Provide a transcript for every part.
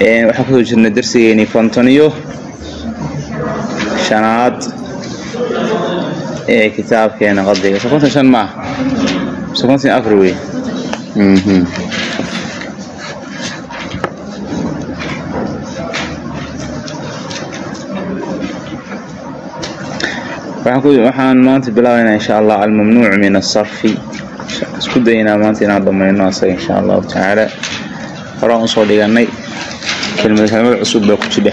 waxaan ku soo jirnay darsigeeni konton iyo shanaad. Ee kitaabkeena qadiga so konton shan maaha so konton afar wey waxaan maanta bilaabaynaa insha allah almamnuuc min asarfi isku daynaa maanta inaan dhamayno asaga insha allahu tacaala horaa u soo dhiganay kelmad cusub baa ku jidha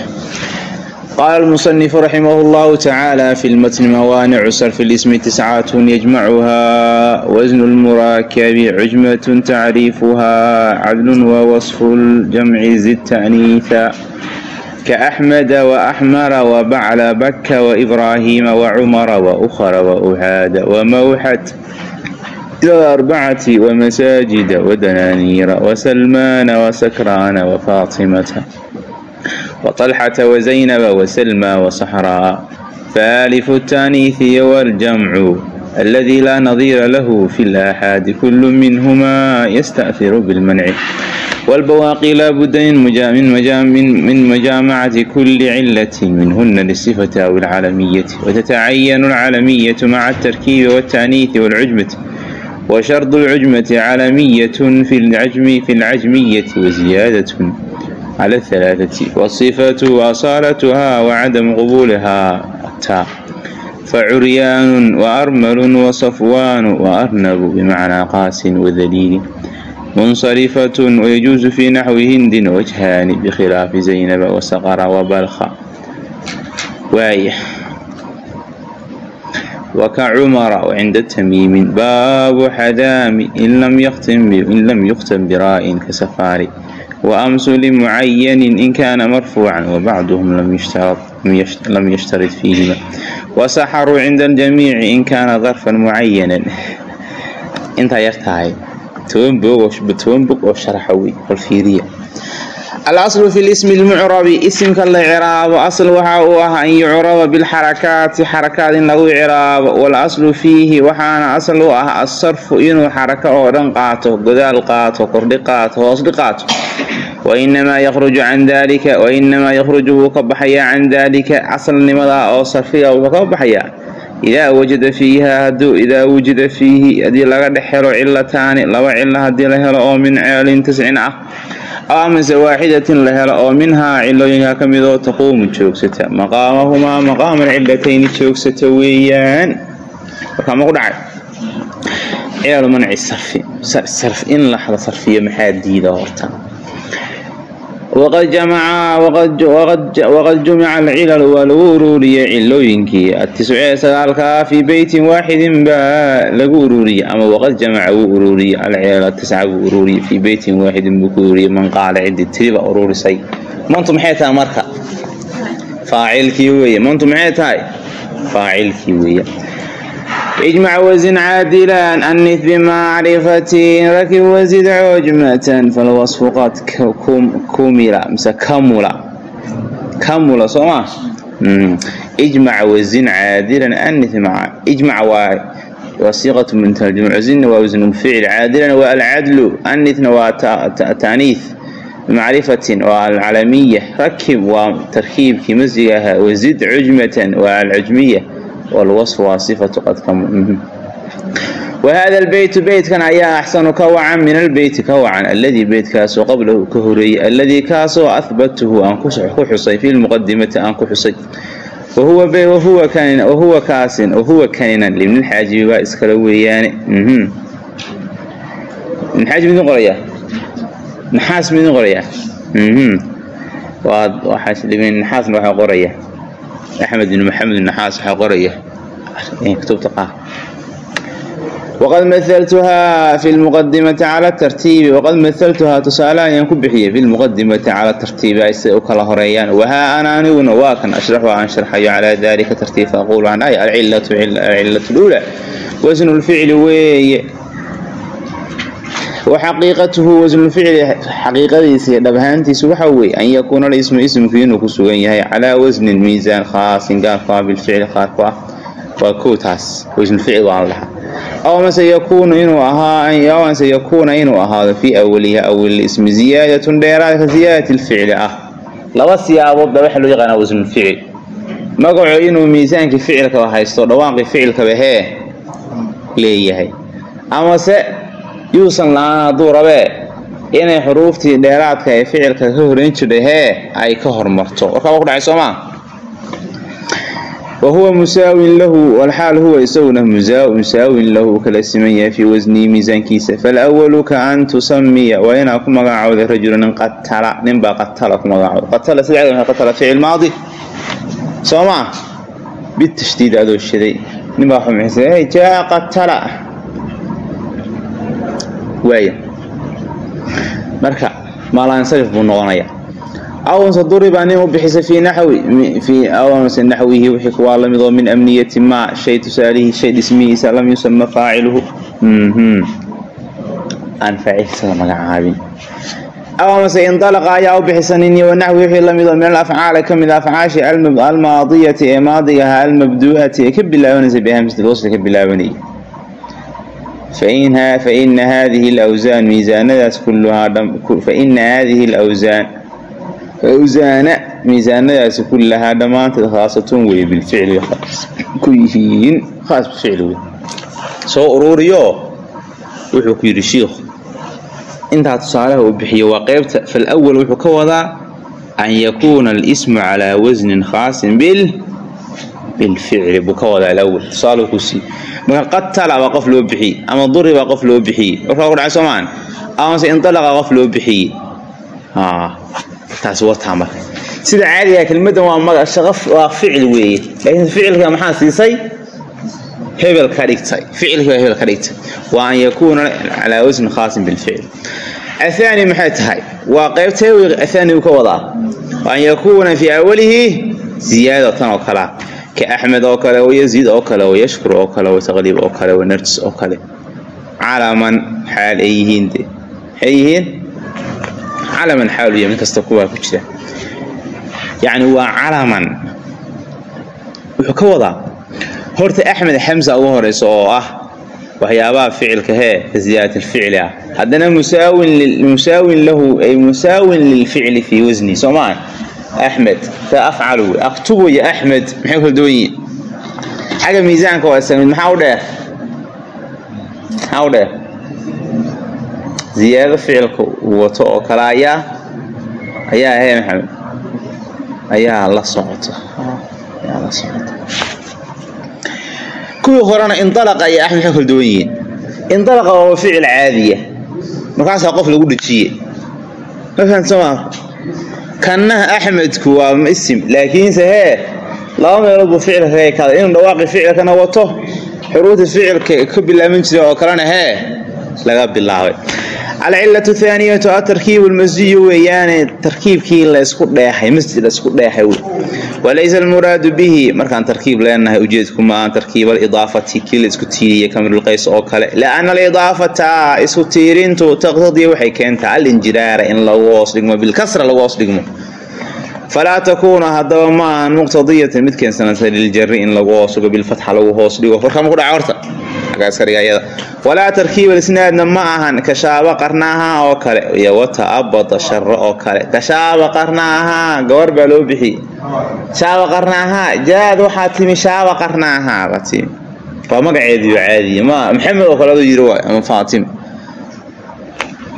qaala almusanifu raximah llahu tacaala fi lmatni mawaanicu sarfi lismi tiscatun yajmacuha wasnu lmurakabi cujmatun tacriifuha cadlun wa ljamci zid ta'niitha كأحمد وأحمر وبعل بك وإبراهيم وعمر وأخر وأهاد وموحد الأربعة ومساجد ودنانير وسلمان وسكران وفاطمة وطلحة وزينب وسلمى وصحراء فآلف التانيث والجمع الذي لا نظير له في الآحاد كل منهما يستأثر بالمنع والبواقي لا بد من, من, من مجامعة كل علة منهن للصفة أو العالمية وتتعين العالمية مع التركيب والتانيث والعجمة وشرط العجمة عالمية في العجم في العجمية وزيادة على الثلاثة والصفة أصالتها وعدم قبولها التاء فعريان وأرمل وصفوان وأرنب بمعنى قاس وذليل منصرفة ويجوز في نحو هند وجهان بخلاف زينب وسقر وبلخ وايح وكعمر وعند التميم باب حذام إن لم يختم إن لم يختم براء كسفاري وأمثل معين إن كان مرفوعا وبعضهم لم يشترط لم يشترط فيهما وسحر عند الجميع إن كان ظرفا معينا alaslu fi lismi lmucrabi isimka la ciraabo asl waxa uu ah an yucraba bilxarakaati xarakaad in lagu ciraabo walaslu fiihi waxaana asl u ah asarfu inuu xaraka oo dhan qaato godaal qaato kordhi qaato hoosdhi qaato wainamaa yakhruju can dalika wainamaa yakhruju wuu ka baxayaa can dalika asalnimadaa oo sarfiga wuxuu ka baxayaa idaa wajada fiiha haduu idaa wujida fiihi haddii laga dhex helo cilataani laba cilo haddii la helo oo min ceelin tiscin ah aw amase waaxidatin la helo oo minhaa cilooyinka ka midoo taquumu joogsata maqaamahumaa maqaama cilatayni joogsata weeyaan warkaama ku dhacay cilal manci sarfi sarf in la sarfiyo maxaa diida horta waqad jamaca waqad jumica alcilal waa lagu uruuriyey cilooyinkii atisucee sagaalkaa fii beytin waaxidin baa lagu uruuriyey ama waqad jamaca wuu uruuriyey alcilal tisca buu uruuriyey fii beytin waaxidin buu ku uruuriyey man qaala cidii tiriba uruurisay mantu maxay tahay marka faacilkii weeye mantu maxay tahay faacilkii weeye اجمع وزن عادلا أنث بمعرفة ركب وزد عجمة فالوصف قد كمل مس كمل كمل صما اجمع وزن عادلا أنث مع اجمع و وصيغة من ترجمة وزن ووزن الفعل عادلا والعدل أنث وتانيث معرفة والعلمية ركب وتركيب كمزجها وزد عجمة والعجمية wاlwaصf waa sifatu qadka wahada lbeytu beytkan ayaa axsanu ka wacan min albeyti ka wacan aladii beytkaasoo qablahu ka horeeyey alladii kaasoo ahbatuhu aan ku xusay fi lmuqadimati aan ku xusay wahuwa kaasin wahuwa kanina libnilxaajibi baa iskala weeyaane xaaji midin qoraya naxaas midin qoraya waaxaas dhibin naxaasna waxaa qoraya axmed ibn maxamed naxaas waxaa qoraya kutubta qaar waqad maaltuhaa fi lmuqadimati cala tartiibi waqad maaltuhaa tusaalaha ayaan ku bixiyey fi lmuqadimati cala tartiibi ay siday u kala horeeyaan wahaa ana aniguna waa kan ashraxu aan sharxayo calaa dalika tartiib faquulu an ay alcilatu alcilatu lula wasnu lficli weeye waxaqiiqatuhu wasnu ficli xaqiiqadiisii dhabahaantiisu waxaa weeye an yakuuna lismu ismkii inuu ku sugan yahay calaa wasni miisaan khaasin gaarku ah bilficli qaarku ah waa kowtaas wasnuficil aan laha aw amase yakuunu inuu ahaa amase yakuuna inuu ahaado fii awaliha awil ismi ziyaadatun dheeraad ka ziyaadati lficli ah laba siyaabood baa waxa loo magaco inuu miisaankii ficilkaba haysto dhawaaqii ficilkaba hee leeyahay amase yuusan la'aan hadduu rabee inay xuruuftii dheeraadka ee ficilka ka horeyn jirdhay hee ay ka hormarto warkaa waa ku dhacay soomaa wa huwa musaawin lahu walxaal huwa isaguna musaawin lahu kala siman yahay fii wasnihi miisaankiisa falwalu ka an tusamiya waa inaa ku magacaawda rajula nin qatala ninbaa qatala ku magacaawda qatala sida qatala ficil maadi soo maa bitashdiid adoo shaday ninbaa xumxisa jaa qatala waaya marka maalansarif buu noqonaya. Awnse duriba nin u bixisa fii awnse naxwihi wixii kuwaa la mid oo min amniyati maa shay tusaalihi shay dhismihiisa lam yusama faaciluhu. Aan faacilkiisa la magacaabin. Aw amase indalaqa ayaa u bixisa nin wanaxwi wixii la mid oo min alafcaali ka mid afcaashi almaadiyati ee maadigaha almabduu'ati ee ka bilaabanaysa bihamsati lwasli ka bilaabanaya faina hadihi lawsaan miisaanadaas kulluhaa faina hadihi lawsaan awsaana miisaanadaasi kullahaa dhammaanteed khaasatun weye bilficli ku yihiin khaas bificli wey soo uruuriyo wuxuu ku yidhi shiikhu intaa tusaalaha uu bixiyo waa qeybta falawal wuxuu ka wadaa an yakuuna alismu calaa wasnin khaasin bil bilficli buu ka wadaa alawal tusaale ku sii marka qatala baa qof loo bixiyey ama duri baa qof loo bixiyey warkaa ku dhacay soomaan amase indalaqa qof loo bixiyey taasi wataa marka sida caadiga kelmaddan waa waa ficil weeye laakiin ficilka maxaa siisay hebel ka dhigtay ficilkii baa hebel ka dhigtay waa an yakuuna calaa wasni khaasin bilficl athani maxay tahay waa qeybtee wey athani uu ka wadaa an yakuuna fii awalihi ziyaadatan oo kalea ka axmed oo kale wayaziid oo kale wayashkur oo kale wataqliib oo kale wanarjis oo kale. Calaman xaal ay yihiin de. Maxay yihiin? Calaman xaal u yahay mid kasta kuwaa ku jira. Yacni waa calaman. Wuxuu ka wadaa horta axmed xamsa ugu horeysa oo ah waxyaabaha ficilka hee alficli ah. Haddana musaawin lahu ay musaawin lilficli fii wasni soomaa axmed ka afcalu aktubu iyo axmed maxay kala duwan yihiin xagga miisaanka waa samid maxaa u dheer maxaa u dheer ziyaado ficilka uu wato oo kale ayaa ayaa he maxamed ayaa la socota ayaa la socota kuwii horena indalaqa iyo axmed maxay kala duwan yihiin indalaqa waa ficil caadiya markaasaa qof lagu dhajiye ma fahamsama kannaha axmedku waa isim laakiinse hee laba meelood buu ficilka kaga ekaaday inuu dhawaaqi ficilkana wato xuruufta ficilka ka bilaaban jira oo kalena hee laga bilaabay alcilatu thaaniyatu atarkiib lmasjiyu weeyaane tarkiibkii laysku dheexay masjid laysku dheexay walaysa almuraadu bihi markaan tarkiib leenahay ujeedku maahan tarkiib alidaafati kii la isku tiiriye kamirulqays oo kale. Lianna alidaafata isku tiirintu taqtadii waxay keentaa alinjiraara in lagu hoos dhigmo bilkasra lagu hoos dhigmo. Falaa takuuna hadaba ma ahan muqtadiyatan mid keensanata liljari in lagu hoos bilfatxa lagu hoos dhigo. Warkama ku dhaca horta walaa tarkiib alisnaadna ma ahan kashaaba qarnaaha oo kale. Iyo wata'abada sharo oo kale. Kashaaba qarnaaha gabar baa loo bixiyey shaaba qarnaaha jaad waxaa timi shaaba qarnaaha timi. Waa magaceediyo caadiya ma maxamed oo kale yiri ama faatim.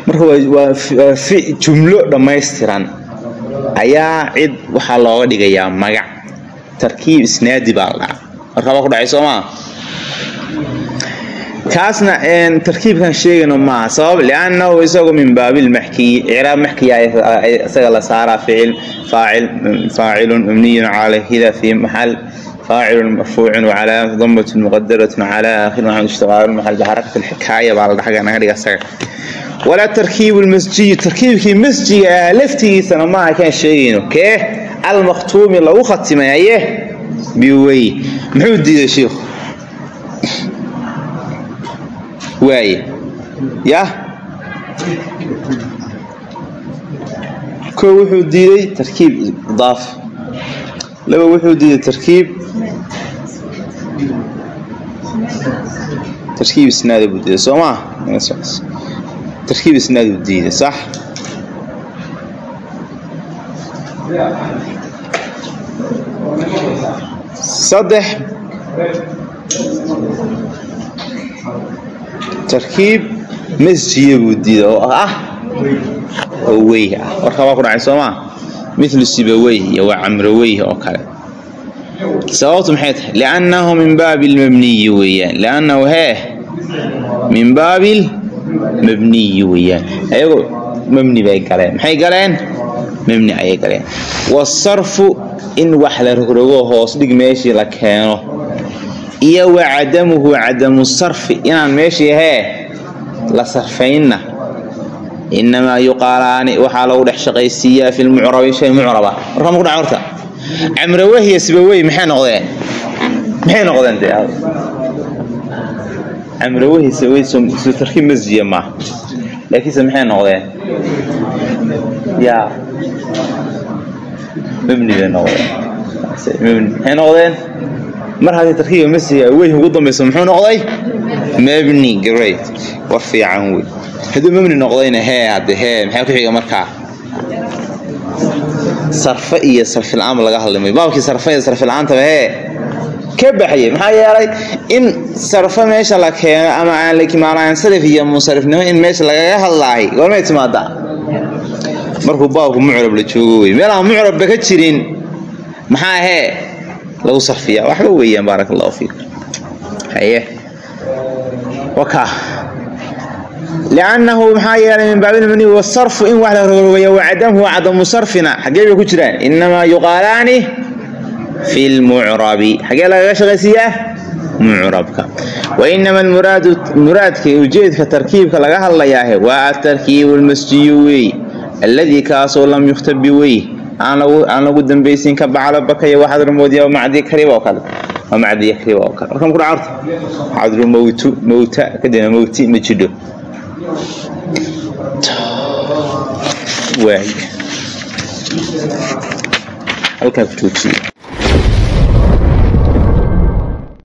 Marka waa jumlo dhammaystiran. Ayaa cid waxaa looga dhigayaa magac. Tarkiib isnaadi baa la. Dhaca marka waa ku dhacay soo maa kaasna tarkiibkan sheegayno maaha. Sabab liannahu isagu min baabilmaxkiyi icraab maxkiya isaga la saaraa ficil faacil faacilun mabniyun calayhida fi maxal faacilun marfuucun wacalaamatu damatun muqadaratun calaa aakhir maxamed ishtiqaalu maxal bixarakat alxikaaya baa la dhaxga naga dhiga isaga. Walaa tarkiibu lmasjiyi tarkiibkii masjiga ah laftigiisana maaha kaan sheegayno. Kee? Almakhtuumi lagu khatimaye biwey muxuu diiday shiikhu waaye yah. Kow wuxuu diiday tarkiib idaaf laba wuxuu diiday tarkiib. Tarkiib isnaada buu diiday soo maa tarkiib isnaad buu diiday sax? Saddex tarkiib masjiya buu diiday oo ah weyh ah. Warkaa waa ku dhacay soo maa mithlu sibaweyh iyo waa camroweyh oo kale. Sababtu maxay tahay? Liannahu min baabi lmabniyi weeyaan. Liannahu hee min baabil mabniyi weeyaan. Ayagoo mabni bay galeen. Maxay galeen? Mabni ayay galeen. Wasarfu in wax la rogrogo hoos dhig meeshii la keeno iyo wa cadamuhu cadamu sarfi. Inaan meeshii hee la sarfaynna inamaa yuqaalaani waxaa lagu dhex shaqaysiiyaa fi lmucrabi shay mucraba. Warkaa maku dhaca horta? Camrawehya sibawey maxay noqdeen? Maxay noqdeen de camrawehya sibawey tarkiib masjiya maaha laakiinse maxay noqdeen? Yaa. Mabni bay noqdeen. Mabni maxay noqdeen mar haddii tarkiiba masjiga wey ugu dambayso muxuu noqday? Mabni great. War fiican wey. Hadduu mabni noqdayna hee hadde hee maxaa ku xiga markaa? Sarfe iyo sarfila-aanba laga hadlimay baabkii sarfe iyo sarfila-aantaba hee ka baxayay. Maxaa yeelay in sarfe meesha la keeno ama aan lakimaanaansarif iyo munsarifnimo in meesha lagaga hadlaahay goormay timaadaa markuu baabku mucrab la joogo wey. Meel aan mucrabba ka jirin maxaa hee lagu sarfiyaa waxba weeyaan baarak allahu fiikum haye. Waka. Liannahu maxaa yeelay min baabilmani wasarfu in wax la rogrogaya wacadamuhu cadamu sarfina. Xaggee bay ku jiraan. Inamaa yuqaalaani fi lmucrabi xaggee lagaga shaqaysiiyaa mucrabka wainama muraadka ujeedka tarkiibka laga hadlayaahe waa atarkiibu lmasjiyu wey. Alladii kaasoo lam yukhtabi wey aan lagu dambaysin ka bacla bakaya waxadrmoodiya macdi kariba oo kale. Waa macdiya kariba oo kale. Warkan ku dhaca horta xadru mawtu mawta kadibna mawti ma jidho. Waay. Halkaa ku joojiye